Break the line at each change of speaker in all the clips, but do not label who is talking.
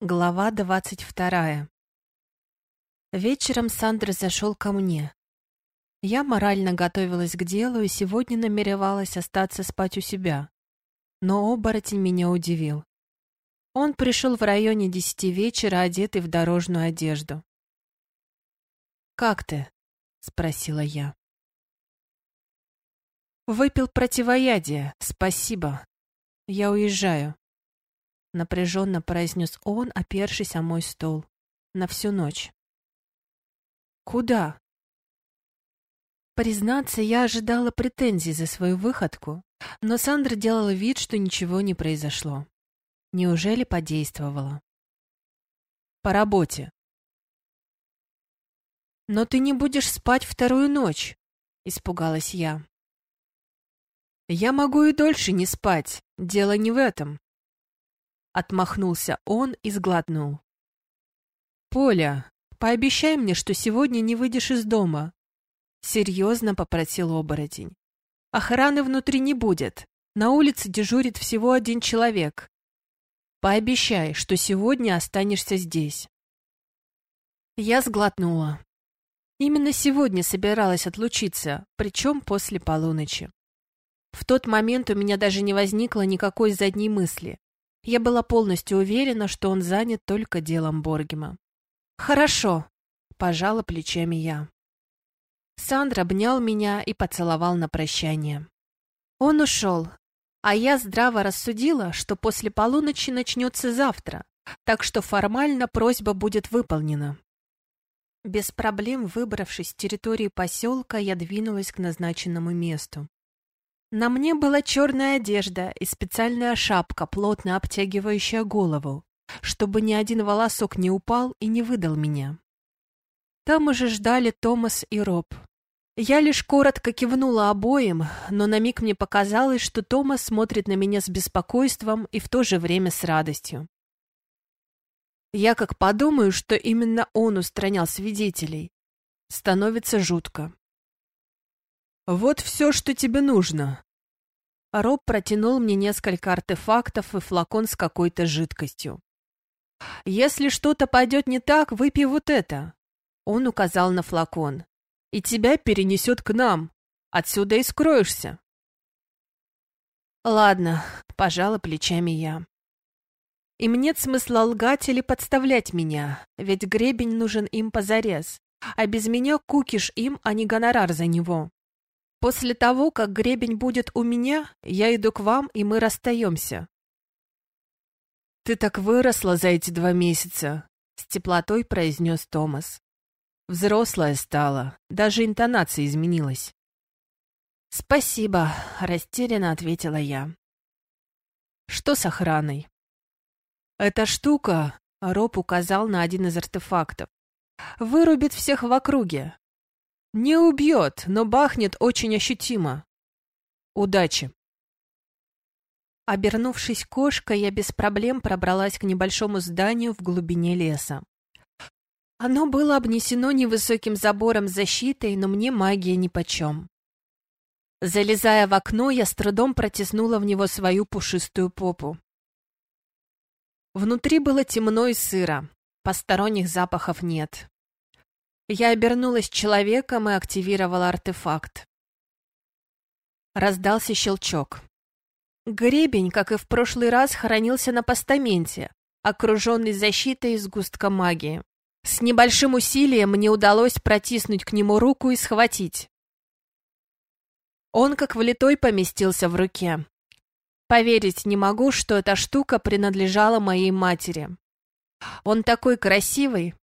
Глава двадцать вторая. Вечером Сандра зашел ко мне. Я морально готовилась к делу и сегодня намеревалась остаться спать у себя. Но оборотень меня удивил. Он пришел в районе десяти вечера, одетый в дорожную одежду. «Как ты?» — спросила я. «Выпил противоядие, спасибо. Я уезжаю», — напряженно произнес он, опершись о мой стол. «На всю ночь». «Куда?» Признаться, я ожидала претензий за свою выходку, но Сандра делала вид, что ничего не произошло. Неужели подействовала? «По работе». «Но ты не будешь спать вторую ночь», — испугалась я. «Я могу и дольше не спать, дело не в этом», Отмахнулся он и сглотнул. «Поля, пообещай мне, что сегодня не выйдешь из дома». Серьезно попросил оборотень. «Охраны внутри не будет. На улице дежурит всего один человек. Пообещай, что сегодня останешься здесь». Я сглотнула. Именно сегодня собиралась отлучиться, причем после полуночи. В тот момент у меня даже не возникло никакой задней мысли. Я была полностью уверена, что он занят только делом Боргема. «Хорошо», — пожала плечами я. Сандра обнял меня и поцеловал на прощание. Он ушел, а я здраво рассудила, что после полуночи начнется завтра, так что формально просьба будет выполнена. Без проблем выбравшись с территории поселка, я двинулась к назначенному месту. На мне была черная одежда и специальная шапка, плотно обтягивающая голову, чтобы ни один волосок не упал и не выдал меня. Там уже ждали Томас и Роб. Я лишь коротко кивнула обоим, но на миг мне показалось, что Томас смотрит на меня с беспокойством и в то же время с радостью. Я как подумаю, что именно он устранял свидетелей. Становится жутко. «Вот все, что тебе нужно». Роб протянул мне несколько артефактов и флакон с какой-то жидкостью. «Если что-то пойдет не так, выпей вот это». Он указал на флакон. «И тебя перенесет к нам. Отсюда и скроешься». «Ладно», — пожала плечами я. Им нет смысла лгать или подставлять меня, ведь гребень нужен им позарез, а без меня кукиш им, а не гонорар за него. После того, как гребень будет у меня, я иду к вам, и мы расстаемся. Ты так выросла за эти два месяца, с теплотой произнес Томас. Взрослая стала, даже интонация изменилась. «Спасибо», — растерянно ответила я. «Что с охраной?» «Эта штука», — Роб указал на один из артефактов, — «вырубит всех в округе. Не убьет, но бахнет очень ощутимо. Удачи. Обернувшись кошкой, я без проблем пробралась к небольшому зданию в глубине леса. Оно было обнесено невысоким забором защитой, но мне магия нипочем. Залезая в окно, я с трудом протиснула в него свою пушистую попу. Внутри было темно и сыро, посторонних запахов нет. Я обернулась человеком и активировала артефакт. Раздался щелчок. Гребень, как и в прошлый раз, хранился на постаменте, окруженный защитой из густка магии. С небольшим усилием мне удалось протиснуть к нему руку и схватить. Он как влитой поместился в руке. Поверить не могу, что эта штука принадлежала моей матери. Он такой красивый,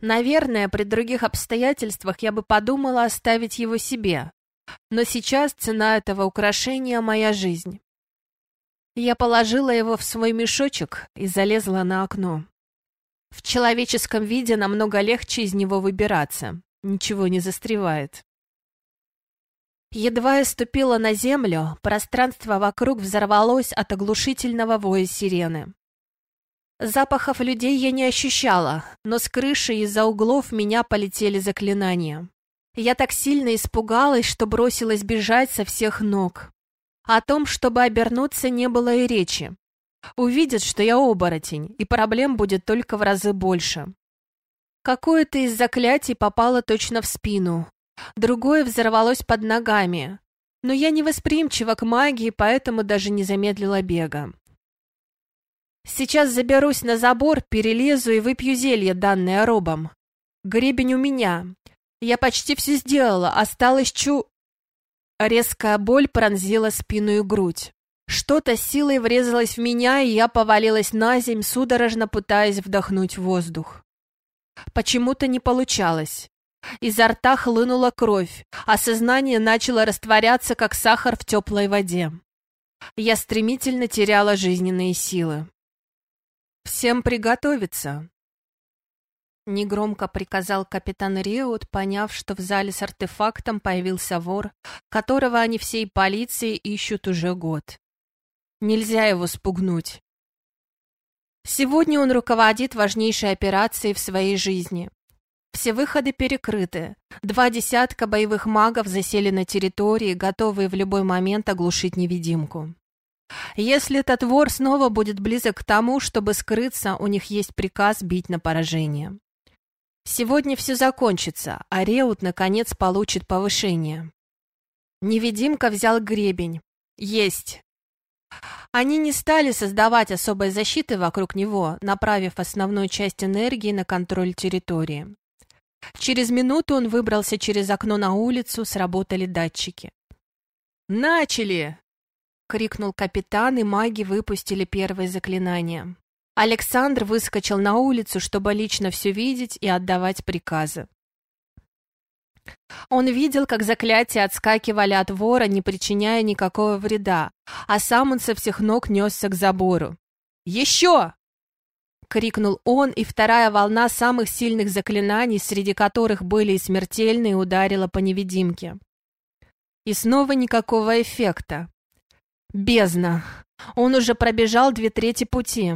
Наверное, при других обстоятельствах я бы подумала оставить его себе. Но сейчас цена этого украшения — моя жизнь. Я положила его в свой мешочек и залезла на окно. В человеческом виде намного легче из него выбираться. Ничего не застревает. Едва я ступила на землю, пространство вокруг взорвалось от оглушительного воя сирены. Запахов людей я не ощущала, но с крыши из-за углов меня полетели заклинания. Я так сильно испугалась, что бросилась бежать со всех ног. О том, чтобы обернуться, не было и речи. Увидят, что я оборотень, и проблем будет только в разы больше. Какое-то из заклятий попало точно в спину, другое взорвалось под ногами, но я не восприимчива к магии, поэтому даже не замедлила бега. Сейчас заберусь на забор, перелезу и выпью зелье, данное робом. Гребень у меня. Я почти все сделала, осталось чу... Резкая боль пронзила спину и грудь. Что-то силой врезалось в меня, и я повалилась на земь, судорожно пытаясь вдохнуть воздух. Почему-то не получалось. Изо рта хлынула кровь, а сознание начало растворяться, как сахар в теплой воде. Я стремительно теряла жизненные силы. «Всем приготовиться!» Негромко приказал капитан Риот, поняв, что в зале с артефактом появился вор, которого они всей полицией ищут уже год. Нельзя его спугнуть. Сегодня он руководит важнейшей операцией в своей жизни. Все выходы перекрыты. Два десятка боевых магов засели на территории, готовые в любой момент оглушить невидимку. Если этот вор снова будет близок к тому, чтобы скрыться, у них есть приказ бить на поражение. Сегодня все закончится, а Реут, наконец, получит повышение. Невидимка взял гребень. Есть. Они не стали создавать особой защиты вокруг него, направив основную часть энергии на контроль территории. Через минуту он выбрался через окно на улицу, сработали датчики. «Начали!» — крикнул капитан, и маги выпустили первое заклинание. Александр выскочил на улицу, чтобы лично все видеть и отдавать приказы. Он видел, как заклятия отскакивали от вора, не причиняя никакого вреда, а сам он со всех ног несся к забору. «Еще!» — крикнул он, и вторая волна самых сильных заклинаний, среди которых были и смертельные, ударила по невидимке. И снова никакого эффекта. Бездна! Он уже пробежал две трети пути.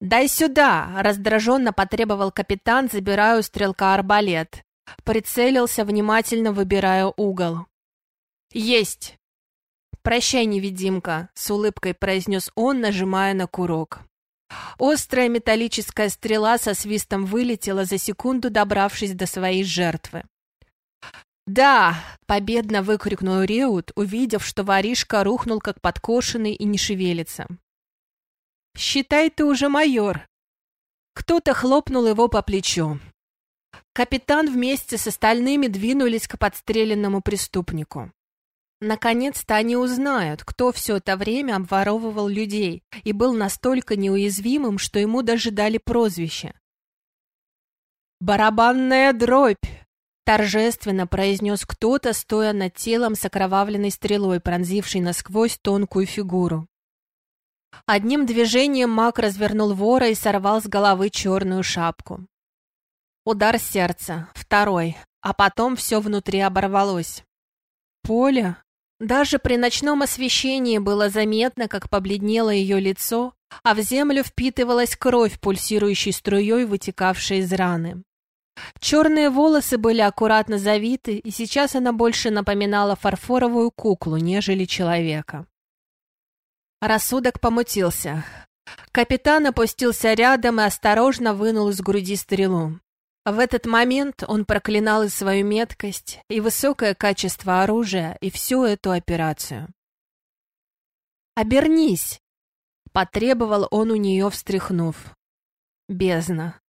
«Дай сюда!» — раздраженно потребовал капитан, забирая у стрелка арбалет. Прицелился, внимательно выбирая угол. «Есть!» «Прощай, невидимка!» — с улыбкой произнес он, нажимая на курок. Острая металлическая стрела со свистом вылетела за секунду, добравшись до своей жертвы. «Да!» — победно выкрикнул Реут, увидев, что воришка рухнул как подкошенный и не шевелится. «Считай, ты уже майор!» Кто-то хлопнул его по плечу. Капитан вместе с остальными двинулись к подстреленному преступнику. Наконец-то они узнают, кто все это время обворовывал людей и был настолько неуязвимым, что ему даже дали прозвище. «Барабанная дробь!» — торжественно произнес кто-то, стоя над телом с окровавленной стрелой, пронзившей насквозь тонкую фигуру. Одним движением маг развернул вора и сорвал с головы черную шапку. Удар сердца, второй, а потом все внутри оборвалось. Поле? Даже при ночном освещении было заметно, как побледнело ее лицо, а в землю впитывалась кровь, пульсирующей струей, вытекавшей из раны. Черные волосы были аккуратно завиты, и сейчас она больше напоминала фарфоровую куклу, нежели человека. Рассудок помутился. Капитан опустился рядом и осторожно вынул из груди стрелу. В этот момент он проклинал и свою меткость, и высокое качество оружия, и всю эту операцию. «Обернись!» — потребовал он у нее, встряхнув. Бездна.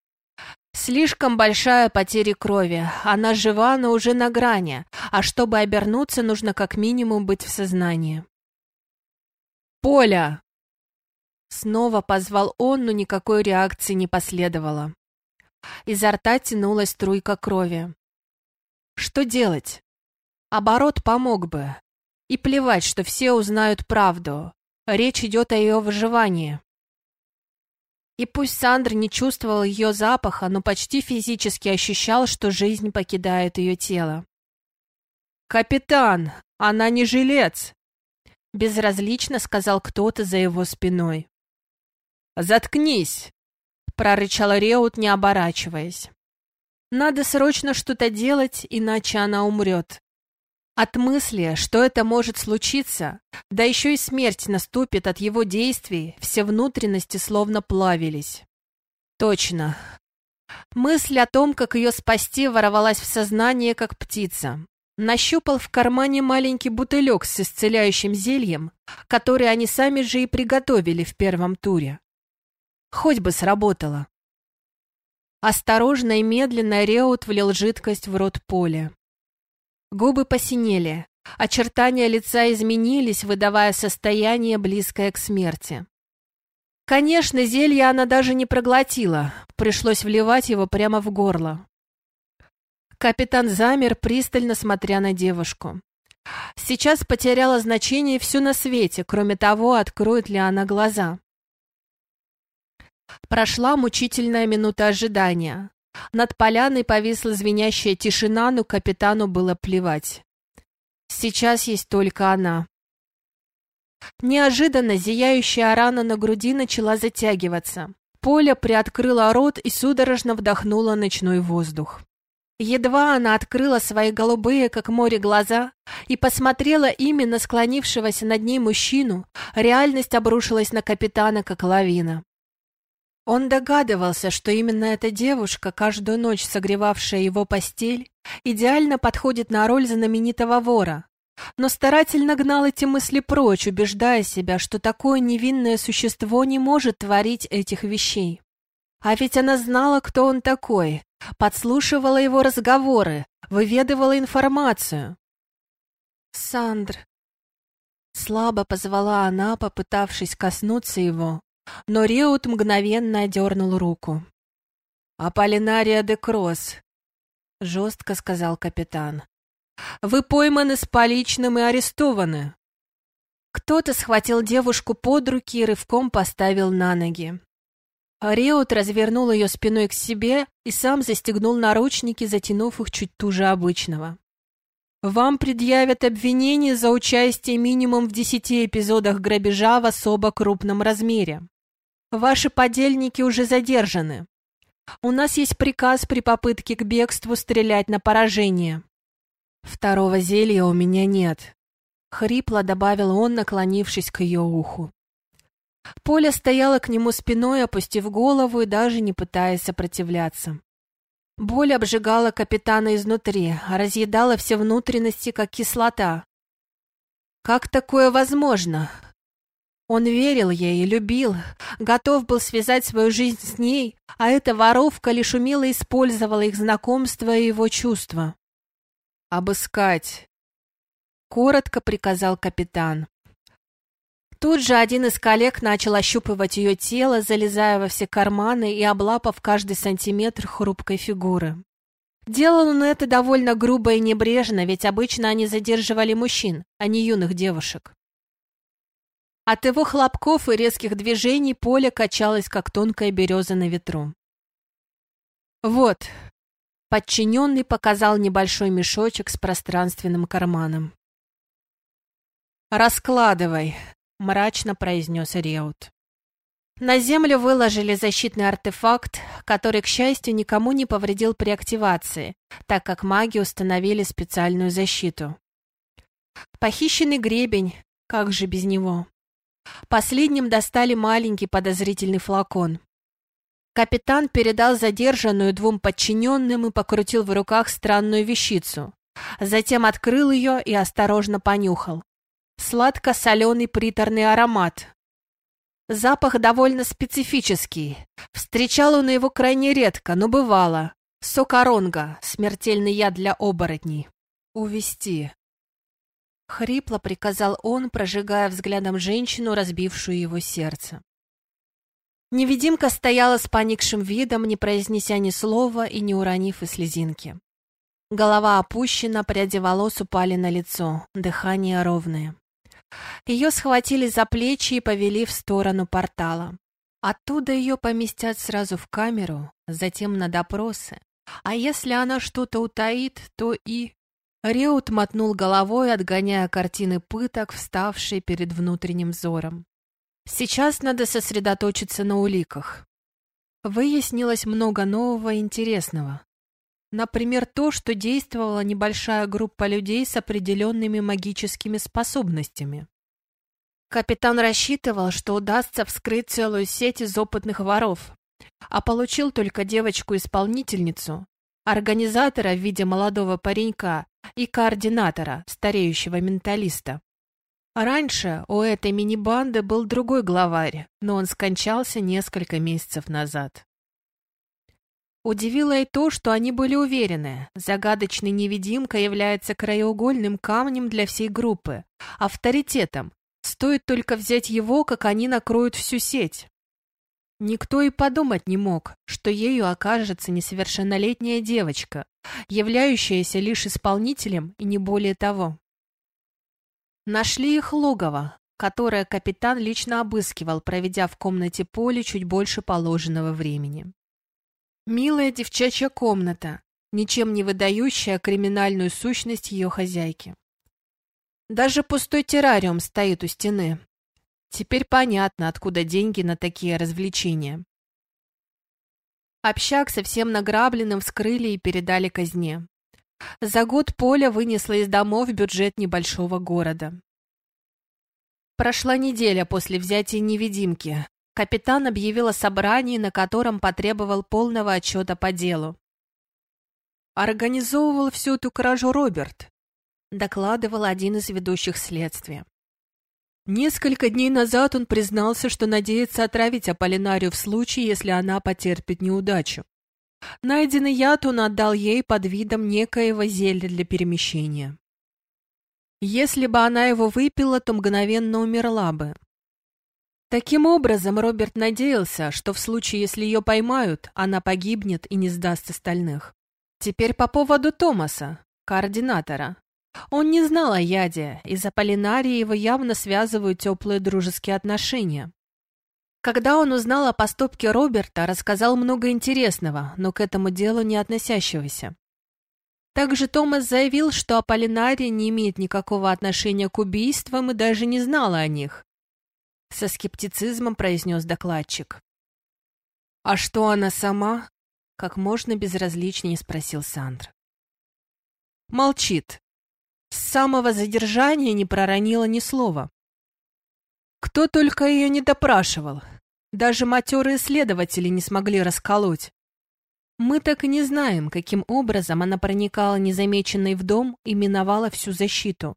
Слишком большая потеря крови. Она жива, но уже на грани, а чтобы обернуться, нужно как минимум быть в сознании. «Поля!» Снова позвал он, но никакой реакции не последовало. Изо рта тянулась струйка крови. Что делать? Оборот помог бы. И плевать, что все узнают правду. Речь идет о ее выживании. И пусть Сандр не чувствовал ее запаха, но почти физически ощущал, что жизнь покидает ее тело. «Капитан, она не жилец!» Безразлично сказал кто-то за его спиной. «Заткнись!» прорычал Реут, не оборачиваясь. «Надо срочно что-то делать, иначе она умрет». От мысли, что это может случиться, да еще и смерть наступит от его действий, все внутренности словно плавились. Точно. Мысль о том, как ее спасти, ворвалась в сознание, как птица. Нащупал в кармане маленький бутылек с исцеляющим зельем, который они сами же и приготовили в первом туре. Хоть бы сработало. Осторожно и медленно Реут влил жидкость в рот Поля. Губы посинели, очертания лица изменились, выдавая состояние, близкое к смерти. Конечно, зелье она даже не проглотила, пришлось вливать его прямо в горло. Капитан замер, пристально смотря на девушку. Сейчас потеряла значение все на свете, кроме того, откроет ли она глаза. Прошла мучительная минута ожидания. Над поляной повисла звенящая тишина, но капитану было плевать. Сейчас есть только она. Неожиданно зияющая рана на груди начала затягиваться. Поля приоткрыла рот и судорожно вдохнула ночной воздух. Едва она открыла свои голубые, как море, глаза и посмотрела именно склонившегося над ней мужчину, реальность обрушилась на капитана, как лавина. Он догадывался, что именно эта девушка, каждую ночь согревавшая его постель, идеально подходит на роль знаменитого вора, но старательно гнал эти мысли прочь, убеждая себя, что такое невинное существо не может творить этих вещей. А ведь она знала, кто он такой, подслушивала его разговоры, выведывала информацию. «Сандр!» Слабо позвала она, попытавшись коснуться его, но Реут мгновенно одернул руку. «Аполлинария де Кросс», — жестко сказал капитан. «Вы пойманы с поличным и арестованы». Кто-то схватил девушку под руки и рывком поставил на ноги. Реут развернул ее спиной к себе и сам застегнул наручники, затянув их чуть туже обычного. Вам предъявят обвинение за участие минимум в десяти эпизодах грабежа в особо крупном размере. Ваши подельники уже задержаны. У нас есть приказ при попытке к бегству стрелять на поражение. Второго зелья у меня нет. Хрипло добавил он, наклонившись к ее уху. Поля стояла к нему спиной, опустив голову и даже не пытаясь сопротивляться. Боль обжигала капитана изнутри, разъедала все внутренности, как кислота. Как такое возможно? Он верил ей и любил, готов был связать свою жизнь с ней, а эта воровка лишь умело использовала их знакомство и его чувства. «Обыскать», — коротко приказал капитан. Тут же один из коллег начал ощупывать ее тело, залезая во все карманы и облапав каждый сантиметр хрупкой фигуры. Делал он это довольно грубо и небрежно, ведь обычно они задерживали мужчин, а не юных девушек. От его хлопков и резких движений поле качалось, как тонкая береза на ветру. «Вот», — подчиненный показал небольшой мешочек с пространственным карманом. «Раскладывай», — мрачно произнес Реут. На землю выложили защитный артефакт, который, к счастью, никому не повредил при активации, так как маги установили специальную защиту. Похищенный гребень, как же без него? Последним достали маленький подозрительный флакон. Капитан передал задержанную двум подчиненным и покрутил в руках странную вещицу. Затем открыл ее и осторожно понюхал. Сладко-соленый приторный аромат. Запах довольно специфический. Встречал он его крайне редко, но бывало. Сокоронга, смертельный яд для оборотней. Увести. Хрипло приказал он, прожигая взглядом женщину, разбившую его сердце. Невидимка стояла с поникшим видом, не произнеся ни слова и не уронив и слезинки. Голова опущена, пряди волос упали на лицо, дыхание ровное. Ее схватили за плечи и повели в сторону портала. Оттуда ее поместят сразу в камеру, затем на допросы. А если она что-то утаит, то и... Реут мотнул головой, отгоняя картины пыток, вставшие перед внутренним взором. Сейчас надо сосредоточиться на уликах. Выяснилось много нового и интересного. Например, то, что действовала небольшая группа людей с определенными магическими способностями. Капитан рассчитывал, что удастся вскрыть целую сеть из опытных воров, а получил только девочку-исполнительницу, организатора в виде молодого паренька и координатора, стареющего менталиста. Раньше у этой мини-банды был другой главарь, но он скончался несколько месяцев назад. Удивило и то, что они были уверены, загадочный невидимка является краеугольным камнем для всей группы, авторитетом. Стоит только взять его, как они накроют всю сеть. Никто и подумать не мог, что ею окажется несовершеннолетняя девочка, являющаяся лишь исполнителем и не более того. Нашли их логово, которое капитан лично обыскивал, проведя в комнате Поли чуть больше положенного времени. Милая девчачья комната, ничем не выдающая криминальную сущность ее хозяйки. Даже пустой террариум стоит у стены. Теперь понятно, откуда деньги на такие развлечения. Общак со всем награбленным вскрыли и передали казне. За год Поля вынесла из домов бюджет небольшого города. Прошла неделя после взятия невидимки. Капитан объявил о собрании, на котором потребовал полного отчета по делу. «Организовывал всю эту кражу Роберт», — докладывал один из ведущих следствия. Несколько дней назад он признался, что надеется отравить Аполлинарию в случае, если она потерпит неудачу. Найденный яд он отдал ей под видом некоего зелья для перемещения. Если бы она его выпила, то мгновенно умерла бы. Таким образом, Роберт надеялся, что в случае, если ее поймают, она погибнет и не сдаст остальных. Теперь по поводу Томаса, координатора. Он не знал о яде, и за Полинарией его явно связывают теплые дружеские отношения. Когда он узнал о поступке Роберта, рассказал много интересного, но к этому делу не относящегося. Также Томас заявил, что Аполлинария не имеет никакого отношения к убийствам и даже не знала о них. Со скептицизмом произнес докладчик. «А что она сама?» — как можно безразличнее спросил Сандр. Молчит. С самого задержания не проронила ни слова. Кто только ее не допрашивал. Даже матерые следователи не смогли расколоть. Мы так и не знаем, каким образом она проникала незамеченной в дом и миновала всю защиту.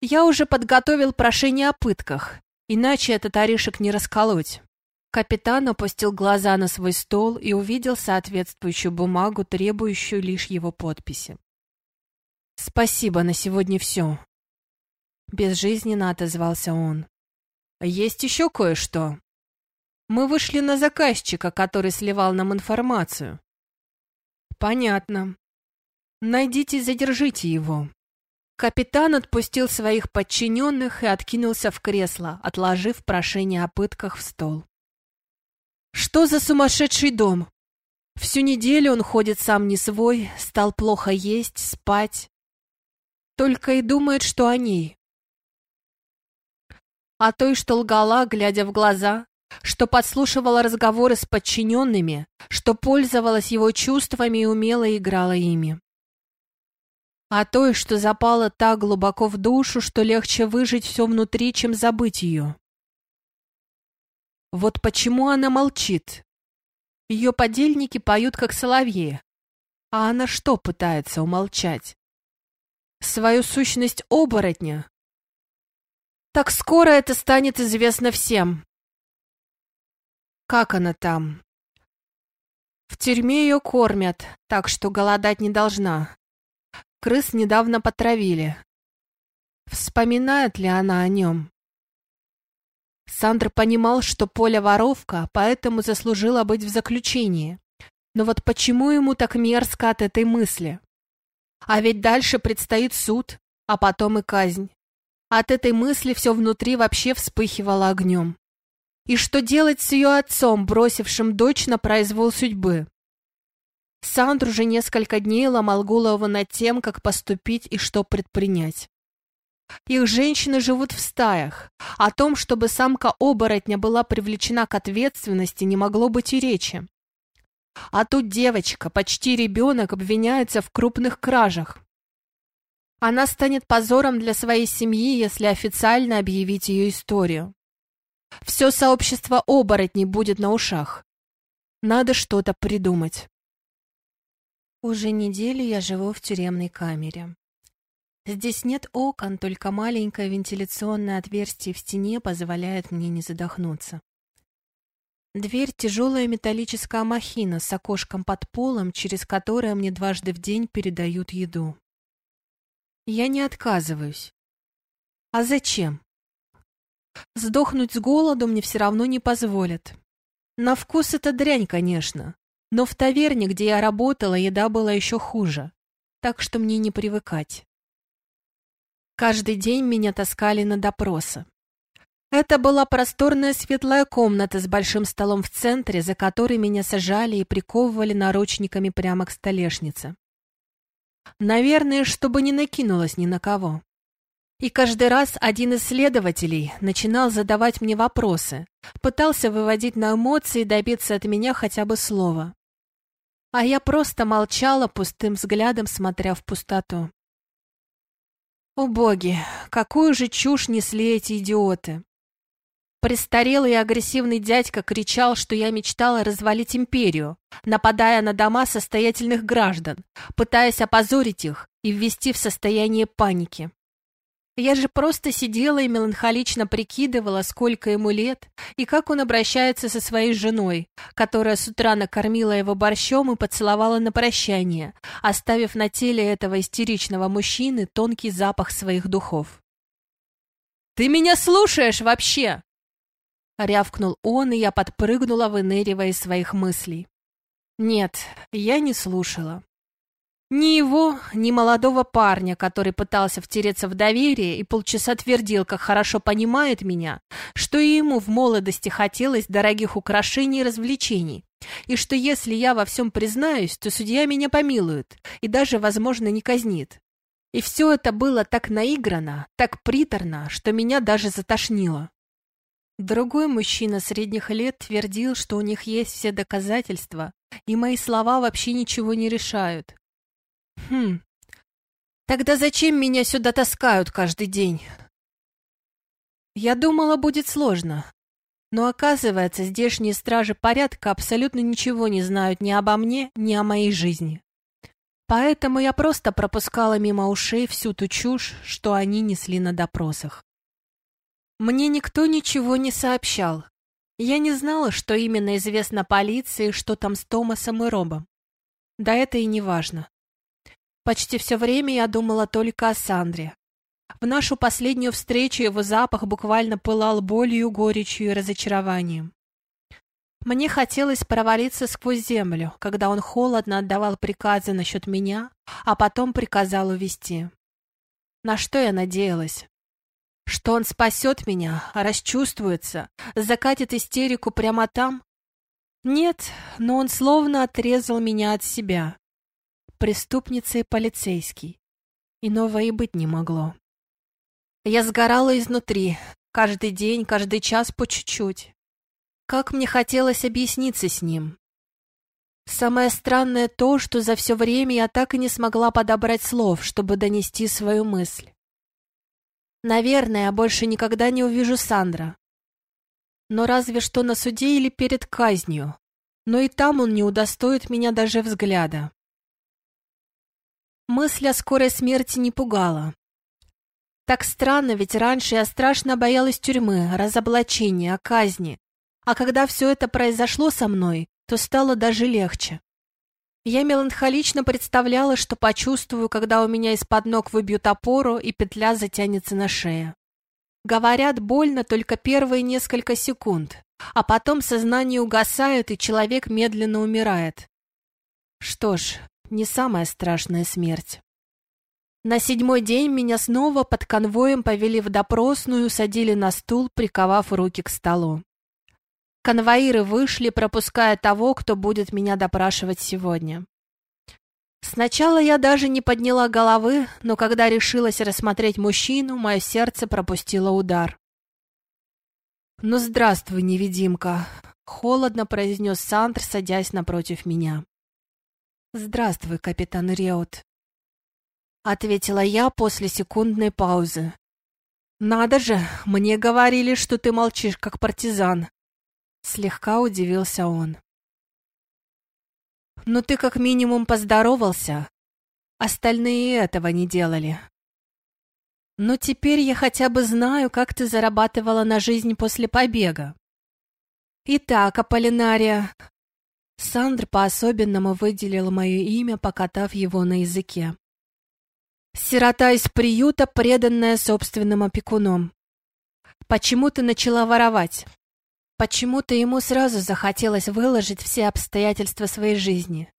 Я уже подготовил прошение о пытках, иначе этот орешек не расколоть. Капитан опустил глаза на свой стол и увидел соответствующую бумагу, требующую лишь его подписи. «Спасибо, на сегодня все», — безжизненно отозвался он. «Есть еще кое-что. Мы вышли на заказчика, который сливал нам информацию». «Понятно. Найдите и задержите его». Капитан отпустил своих подчиненных и откинулся в кресло, отложив прошение о пытках в стол. «Что за сумасшедший дом? Всю неделю он ходит сам не свой, стал плохо есть, спать. Только и думает, что о ней. А той, что лгала, глядя в глаза, что подслушивала разговоры с подчиненными, что пользовалась его чувствами и умело играла ими. А той, что запала так глубоко в душу, что легче выжить все внутри, чем забыть ее. Вот почему она молчит. Ее подельники поют, как соловьи. А она что пытается умолчать? свою сущность оборотня. Так скоро это станет известно всем. Как она там? В тюрьме ее кормят, так что голодать не должна. Крыс недавно потравили. Вспоминает ли она о нем? Сандр понимал, что Поля воровка, поэтому заслужила быть в заключении. Но вот почему ему так мерзко от этой мысли? А ведь дальше предстоит суд, а потом и казнь. От этой мысли все внутри вообще вспыхивало огнем. И что делать с ее отцом, бросившим дочь на произвол судьбы? Сандр уже несколько дней ломал голову над тем, как поступить и что предпринять. Их женщины живут в стаях. О том, чтобы самка оборотня была привлечена к ответственности, не могло быть и речи. А тут девочка, почти ребенок, обвиняется в крупных кражах. Она станет позором для своей семьи, если официально объявить ее историю. Все сообщество оборотней будет на ушах. Надо что-то придумать. Уже неделю я живу в тюремной камере. Здесь нет окон, только маленькое вентиляционное отверстие в стене позволяет мне не задохнуться. Дверь — тяжелая металлическая махина с окошком под полом, через которое мне дважды в день передают еду. Я не отказываюсь. А зачем? Сдохнуть с голоду мне все равно не позволят. На вкус это дрянь, конечно, но в таверне, где я работала, еда была еще хуже, так что мне не привыкать. Каждый день меня таскали на допросы. Это была просторная светлая комната с большим столом в центре, за которой меня сажали и приковывали наручниками прямо к столешнице. Наверное, чтобы не накинулась ни на кого. И каждый раз один из следователей начинал задавать мне вопросы, пытался выводить на эмоции и добиться от меня хотя бы слова. А я просто молчала, пустым взглядом смотря в пустоту. О какую же чушь несли эти идиоты! Престарелый и агрессивный дядька кричал, что я мечтала развалить империю, нападая на дома состоятельных граждан, пытаясь опозорить их и ввести в состояние паники. Я же просто сидела и меланхолично прикидывала, сколько ему лет и как он обращается со своей женой, которая с утра накормила его борщом и поцеловала на прощание, оставив на теле этого истеричного мужчины тонкий запах своих духов. «Ты меня слушаешь вообще?» Рявкнул он, и я подпрыгнула, выныривая из своих мыслей. Нет, я не слушала. Ни его, ни молодого парня, который пытался втереться в доверие и полчаса твердил, как хорошо понимает меня, что и ему в молодости хотелось дорогих украшений и развлечений, и что если я во всем признаюсь, то судья меня помилует и даже, возможно, не казнит. И все это было так наиграно, так приторно, что меня даже затошнило. Другой мужчина средних лет твердил, что у них есть все доказательства, и мои слова вообще ничего не решают. Хм. Тогда зачем меня сюда таскают каждый день? Я думала, будет сложно. Но оказывается, здешние стражи порядка абсолютно ничего не знают ни обо мне, ни о моей жизни. Поэтому я просто пропускала мимо ушей всю ту чушь, что они несли на допросах. Мне никто ничего не сообщал. Я не знала, что именно известно полиции, что там с Томасом и Робом. Да это и не важно. Почти все время я думала только о Сандре. В нашу последнюю встречу его запах буквально пылал болью, горечью и разочарованием. Мне хотелось провалиться сквозь землю, когда он холодно отдавал приказы насчет меня, а потом приказал увести. На что я надеялась? Что он спасет меня, расчувствуется, закатит истерику прямо там? Нет, но он словно отрезал меня от себя, преступница и полицейский. Иного и быть не могло. Я сгорала изнутри, каждый день, каждый час по чуть-чуть. Как мне хотелось объясниться с ним. Самое странное то, что за все время я так и не смогла подобрать слов, чтобы донести свою мысль. Наверное, я больше никогда не увижу Сандра. Но разве что на суде или перед казнью. Но и там он не удостоит меня даже взгляда. Мысль о скорой смерти не пугала. Так странно, ведь раньше я страшно боялась тюрьмы, разоблачения, казни. А когда все это произошло со мной, то стало даже легче. Я меланхолично представляла, что почувствую, когда у меня из-под ног выбьют опору и петля затянется на шее. Говорят, больно только первые несколько секунд, а потом сознание угасает, и человек медленно умирает. Что ж, не самая страшная смерть. На седьмой день меня снова под конвоем повели в допросную, садили на стул, приковав руки к столу. Конвоиры вышли, пропуская того, кто будет меня допрашивать сегодня. Сначала я даже не подняла головы, но когда решилась рассмотреть мужчину, мое сердце пропустило удар. «Ну, здравствуй, невидимка!» — холодно произнес Сандр, садясь напротив меня. «Здравствуй, капитан Реут», — ответила я после секундной паузы. «Надо же, мне говорили, что ты молчишь, как партизан», — слегка удивился он. «Ну ты как минимум поздоровался. Остальные этого не делали». «Но теперь я хотя бы знаю, как ты зарабатывала на жизнь после побега». «Итак, Аполлинария, Сандр по-особенному выделил мое имя, покатав его на языке. «Сирота из приюта, преданная собственным опекуном. Почему ты начала воровать? Почему-то ему сразу захотелось выложить все обстоятельства своей жизни.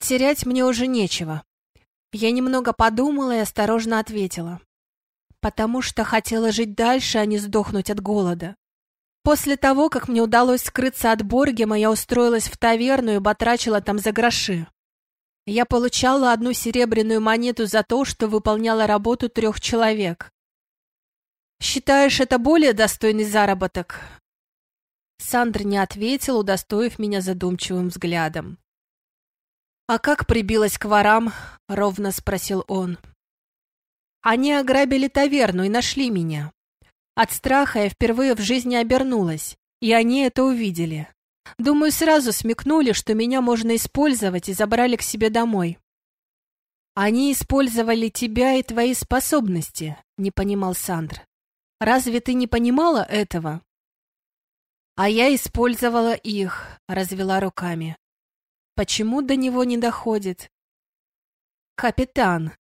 Терять мне уже нечего. Я немного подумала и осторожно ответила. Потому что хотела жить дальше, а не сдохнуть от голода. После того, как мне удалось скрыться от Боргема, я устроилась в таверну и батрачила там за гроши. Я получала одну серебряную монету за то, что выполняла работу трех человек. Считаешь это более достойный заработок? Сандр не ответил, удостоив меня задумчивым взглядом. «А как прибилась к ворам?» — ровно спросил он. «Они ограбили таверну и нашли меня. От страха я впервые в жизни обернулась, и они это увидели. Думаю, сразу смекнули, что меня можно использовать, и забрали к себе домой. «Они использовали тебя и твои способности», — не понимал Сандр. «Разве ты не понимала этого?» «А я использовала их», — развела руками. «Почему до него не доходит?» «Капитан,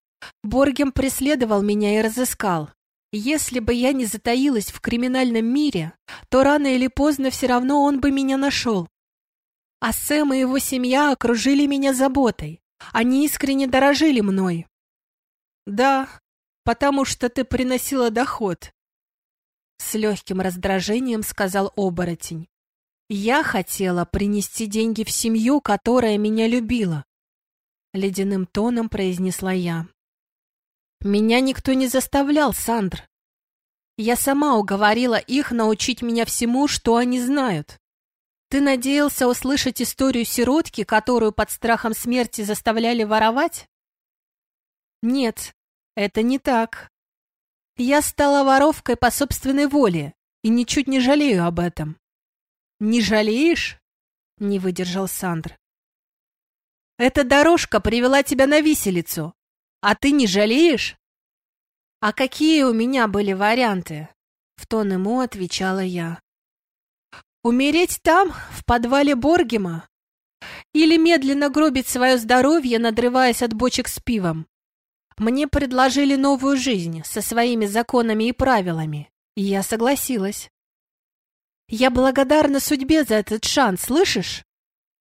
Боргем преследовал меня и разыскал. Если бы я не затаилась в криминальном мире, то рано или поздно все равно он бы меня нашел. А Сэм и его семья окружили меня заботой. Они искренне дорожили мной. Да, потому что ты приносила доход. С легким раздражением сказал оборотень. Я хотела принести деньги в семью, которая меня любила. Ледяным тоном произнесла я. Меня никто не заставлял, Сандр. Я сама уговорила их научить меня всему, что они знают. Ты надеялся услышать историю сиротки, которую под страхом смерти заставляли воровать? Нет, это не так. Я стала воровкой по собственной воле и ничуть не жалею об этом. Не жалеешь? Не выдержал Сандр. Эта дорожка привела тебя на виселицу, а ты не жалеешь? А какие у меня были варианты? В тон ему отвечала я. Умереть там, в подвале Боргема? Или медленно гробить свое здоровье, надрываясь от бочек с пивом? Мне предложили новую жизнь со своими законами и правилами, и я согласилась. Я благодарна судьбе за этот шанс, слышишь?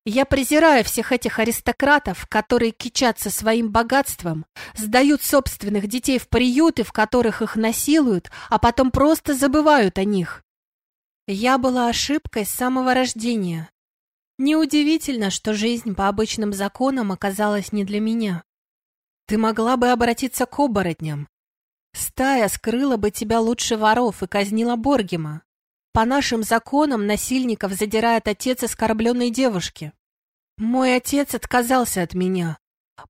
Я презираю всех этих аристократов, которые кичатся своим богатством, сдают собственных детей в приюты, в которых их насилуют, а потом просто забывают о них. Я была ошибкой с самого рождения. Неудивительно, что жизнь по обычным законам оказалась не для меня. Ты могла бы обратиться к оборотням. Стая скрыла бы тебя лучше воров и казнила Боргема. По нашим законам насильников задирает отец оскорбленной девушки. Мой отец отказался от меня.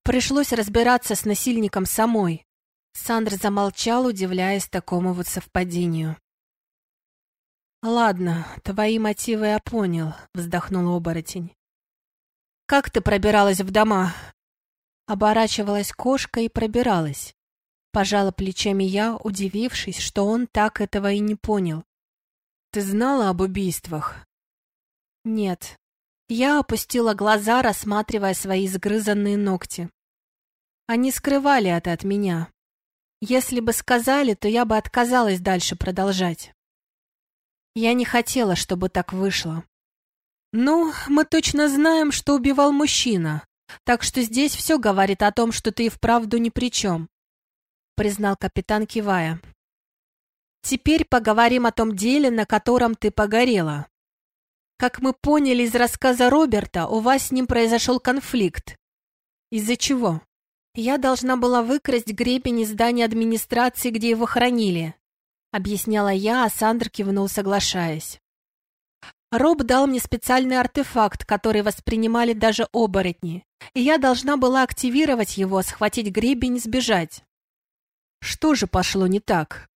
Пришлось разбираться с насильником самой. Сандр замолчал, удивляясь такому вот совпадению. «Ладно, твои мотивы я понял», — вздохнул оборотень. «Как ты пробиралась в дома?» Оборачивалась кошка и пробиралась. Пожала плечами я, удивившись, что он так этого и не понял. Ты знала об убийствах? Нет. Я опустила глаза, рассматривая свои сгрызанные ногти. Они скрывали это от меня. Если бы сказали, то я бы отказалась дальше продолжать. Я не хотела, чтобы так вышло. Ну, мы точно знаем, что убивал мужчина, так что здесь все говорит о том, что ты и вправду ни при чем, признал капитан, кивая. Теперь поговорим о том деле, на котором ты погорела. Как мы поняли из рассказа Роберта, у вас с ним произошел конфликт. Из-за чего? Я должна была выкрасть гребень из здания администрации, где его хранили. Объясняла я, а Сандр кивнул, соглашаясь. Роб дал мне специальный артефакт, который воспринимали даже оборотни, и я должна была активировать его, схватить гребень и сбежать. Что же пошло не так?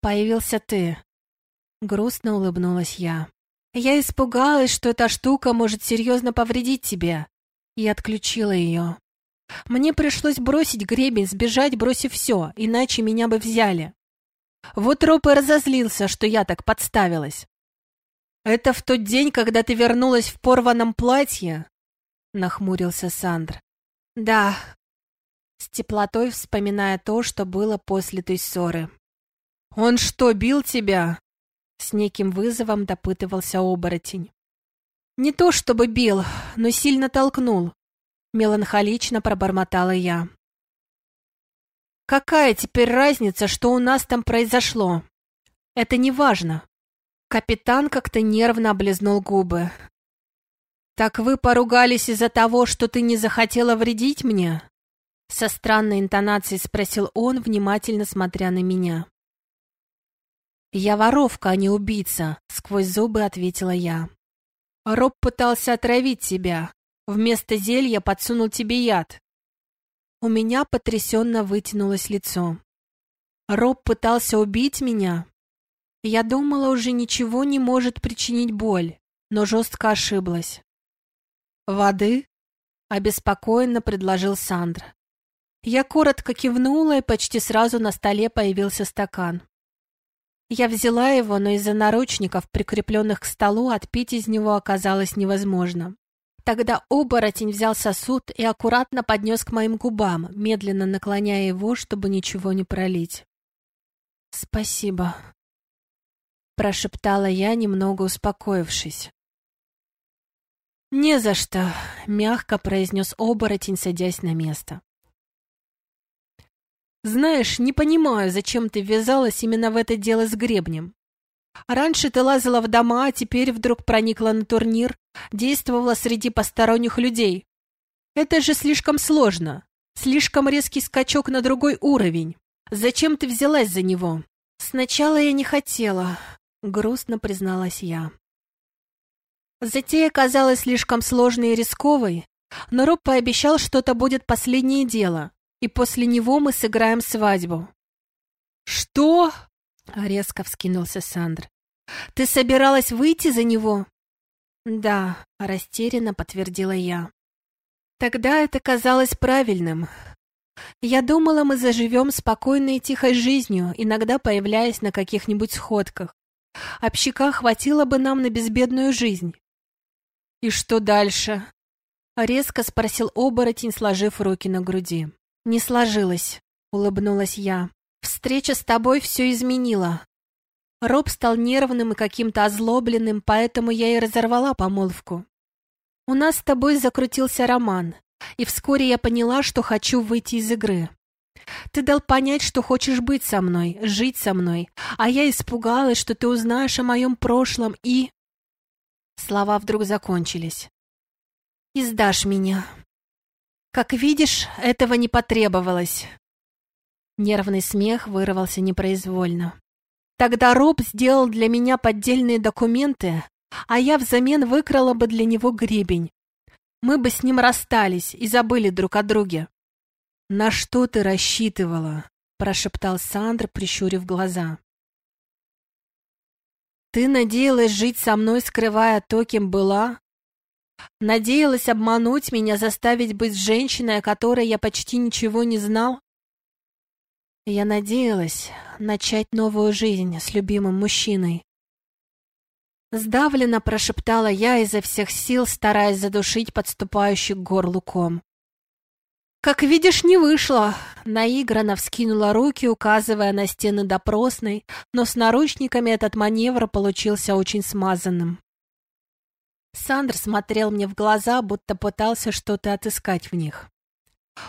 Появился ты. Грустно улыбнулась я. Я испугалась, что эта штука может серьезно повредить тебе, и отключила ее. Мне пришлось бросить гребень, сбежать, бросив все, иначе меня бы взяли. Вот Роб и разозлился, что я так подставилась. «Это в тот день, когда ты вернулась в порванном платье?» — нахмурился Сандр. «Да», с теплотой вспоминая то, что было после той ссоры. «Он что, бил тебя?» С неким вызовом допытывался оборотень. «Не то чтобы бил, но сильно толкнул», — меланхолично пробормотала я. «Какая теперь разница, что у нас там произошло? Это не важно». Капитан как-то нервно облизнул губы. «Так вы поругались из-за того, что ты не захотела вредить мне?» Со странной интонацией спросил он, внимательно смотря на меня. «Я воровка, а не убийца», — сквозь зубы ответила я. «Роб пытался отравить тебя. Вместо зелья подсунул тебе яд». У меня потрясенно вытянулось лицо. «Роб пытался убить меня?» Я думала, уже ничего не может причинить боль, но жестко ошиблась. «Воды?» — обеспокоенно предложил Сандра. Я коротко кивнула, и почти сразу на столе появился стакан. Я взяла его, но из-за наручников, прикрепленных к столу, отпить из него оказалось невозможно. Тогда оборотень взял сосуд и аккуратно поднес к моим губам, медленно наклоняя его, чтобы ничего не пролить. «Спасибо», — прошептала я, немного успокоившись. «Не за что», — мягко произнес оборотень, садясь на место. Знаешь, не понимаю, зачем ты ввязалась именно в это дело с гребнем. Раньше ты лазила в дома, а теперь вдруг проникла на турнир, действовала среди посторонних людей. Это же слишком сложно. Слишком резкий скачок на другой уровень. Зачем ты взялась за него? Сначала я не хотела, грустно призналась я. Затея казалась слишком сложной и рисковой, но Роб пообещал, что это будет последнее дело, и после него мы сыграем свадьбу». «Что?» — резко вскинулся Сандр. «Ты собиралась выйти за него?» «Да», — растерянно подтвердила я. «Тогда это казалось правильным. Я думала, мы заживем спокойной и тихой жизнью, иногда появляясь на каких-нибудь сходках. Общака хватило бы нам на безбедную жизнь». «И что дальше?» — резко спросил оборотень, сложив руки на груди. «Не сложилось», — улыбнулась я. «Встреча с тобой все изменила. Роб стал нервным и каким-то озлобленным, поэтому я и разорвала помолвку. У нас с тобой закрутился роман, и вскоре я поняла, что хочу выйти из игры. Ты дал понять, что хочешь быть со мной, жить со мной, а я испугалась, что ты узнаешь о моем прошлом и...» Слова вдруг закончились. «И сдашь меня». Как видишь, этого не потребовалось. Нервный смех вырвался непроизвольно. Тогда Роб сделал для меня поддельные документы, а я взамен выкрала бы для него гребень. Мы бы с ним расстались и забыли друг о друге. «На что ты рассчитывала?» – прошептал Сандр, прищурив глаза. «Ты надеялась жить со мной, скрывая то, кем была, Надеялась обмануть меня, заставить быть женщиной, о которой я почти ничего не знал? Я надеялась начать новую жизнь с любимым мужчиной. Сдавленно прошептала я изо всех сил, стараясь задушить подступающий к горлу ком. «Как видишь, не вышло!» Наигранно вскинула руки, указывая на стены допросной, но с наручниками этот маневр получился очень смазанным. Сандр смотрел мне в глаза, будто пытался что-то отыскать в них.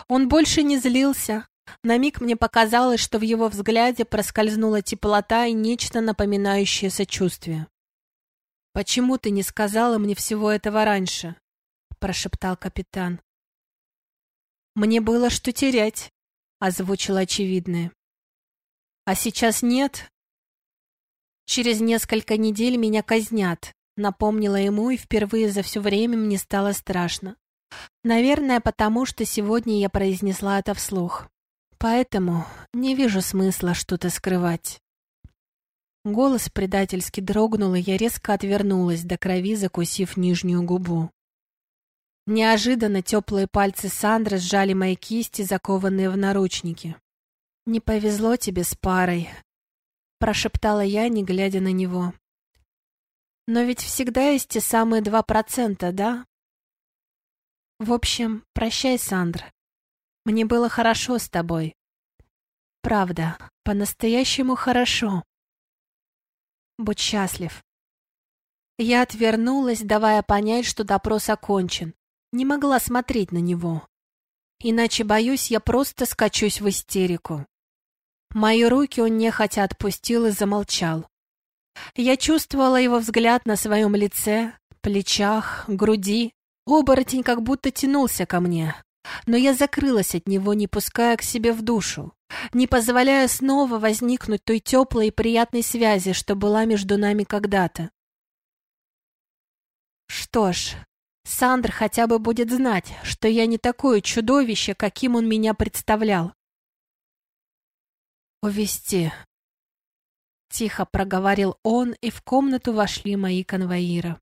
Он больше не злился. На миг мне показалось, что в его взгляде проскользнула теплота и нечто напоминающее сочувствие. «Почему ты не сказала мне всего этого раньше?» — прошептал капитан. «Мне было что терять», — озвучил очевидное. «А сейчас нет?» «Через несколько недель меня казнят, напомнила ему, и впервые за все время мне стало страшно. Наверное, потому что сегодня я произнесла это вслух. Поэтому не вижу смысла что-то скрывать. Голос предательски дрогнул, и я резко отвернулась, до крови закусив нижнюю губу. Неожиданно теплые пальцы Сандры сжали мои кисти, закованные в наручники. «Не повезло тебе с парой», — прошептала я, не глядя на него. «Но ведь всегда есть те самые два процента, да?» «В общем, прощай, Сандра. Мне было хорошо с тобой. Правда, по-настоящему хорошо. Будь счастлив». Я отвернулась, давая понять, что допрос окончен. Не могла смотреть на него. Иначе, боюсь, я просто скачусь в истерику. Мои руки он нехотя отпустил и замолчал. Я чувствовала его взгляд на своем лице, плечах, груди. Оборотень как будто тянулся ко мне. Но я закрылась от него, не пуская к себе в душу, не позволяя снова возникнуть той теплой и приятной связи, что была между нами когда-то. Что ж, Сандр хотя бы будет знать, что я не такое чудовище, каким он меня представлял. «Увести», — тихо проговорил он, и в комнату вошли мои конвоиры.